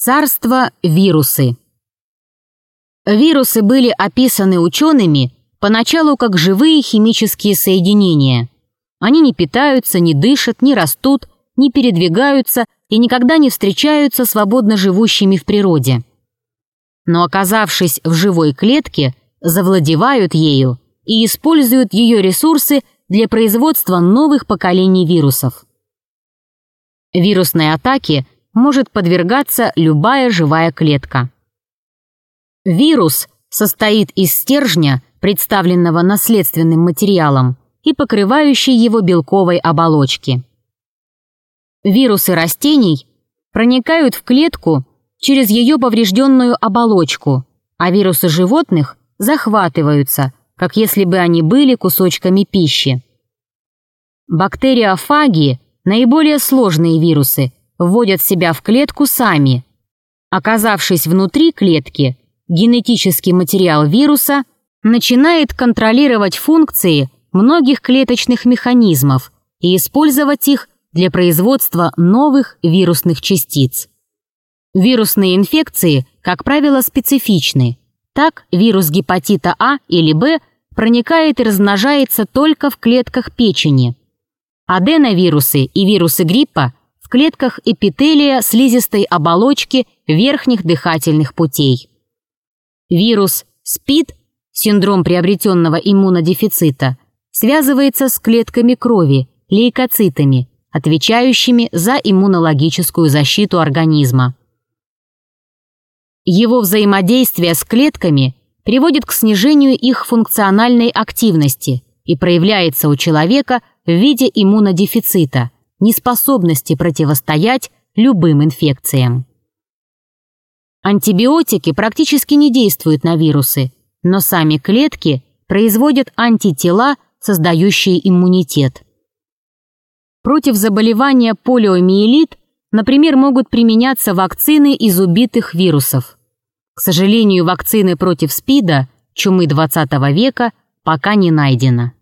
Царство вирусы. Вирусы были описаны учеными поначалу как живые химические соединения. Они не питаются, не дышат, не растут, не передвигаются и никогда не встречаются свободно живущими в природе. Но оказавшись в живой клетке, завладевают ею и используют ее ресурсы для производства новых поколений вирусов. Вирусной атаке – может подвергаться любая живая клетка. Вирус состоит из стержня, представленного наследственным материалом, и покрывающей его белковой оболочки. Вирусы растений проникают в клетку через ее поврежденную оболочку, а вирусы животных захватываются, как если бы они были кусочками пищи. Бактериофаги – наиболее сложные вирусы, вводят себя в клетку сами. Оказавшись внутри клетки, генетический материал вируса начинает контролировать функции многих клеточных механизмов и использовать их для производства новых вирусных частиц. Вирусные инфекции, как правило, специфичны. Так, вирус гепатита А или Б проникает и размножается только в клетках печени. Аденовирусы и вирусы гриппа клетках эпителия слизистой оболочки верхних дыхательных путей. Вирус СПИД, синдром приобретенного иммунодефицита, связывается с клетками крови, лейкоцитами, отвечающими за иммунологическую защиту организма. Его взаимодействие с клетками приводит к снижению их функциональной активности и проявляется у человека в виде иммунодефицита – неспособности противостоять любым инфекциям. Антибиотики практически не действуют на вирусы, но сами клетки производят антитела, создающие иммунитет. Против заболевания полиомиелит, например, могут применяться вакцины из убитых вирусов. К сожалению, вакцины против СПИДа, чумы 20 века, пока не найдено.